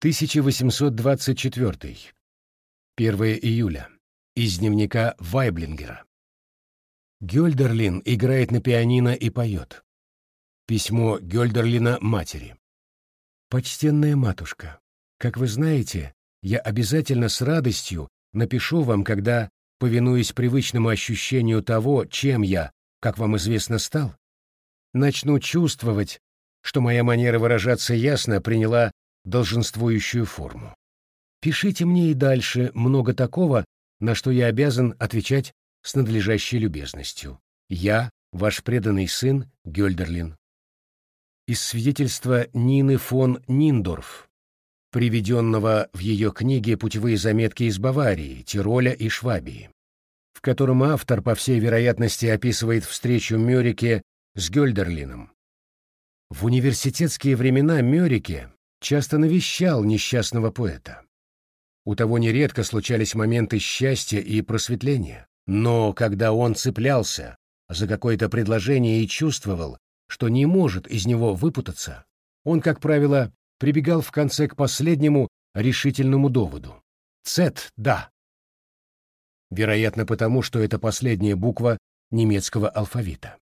1824. 1 июля. Из дневника Вайблингера. Гёльдерлин играет на пианино и поет. Письмо Гёльдерлина матери. «Почтенная матушка, как вы знаете, я обязательно с радостью напишу вам, когда, повинуясь привычному ощущению того, чем я, как вам известно, стал, начну чувствовать, что моя манера выражаться ясно приняла долженствующую форму. Пишите мне и дальше много такого, на что я обязан отвечать с надлежащей любезностью. Я, ваш преданный сын Гёльдерлин. Из свидетельства Нины фон Ниндорф, приведенного в ее книге «Путевые заметки из Баварии, Тироля и Швабии», в котором автор, по всей вероятности, описывает встречу Мёрике с Гёльдерлином. В университетские времена Мёрике часто навещал несчастного поэта. У того нередко случались моменты счастья и просветления, но когда он цеплялся за какое-то предложение и чувствовал, что не может из него выпутаться, он, как правило, прибегал в конце к последнему решительному доводу. «Цет, да». Вероятно, потому, что это последняя буква немецкого алфавита.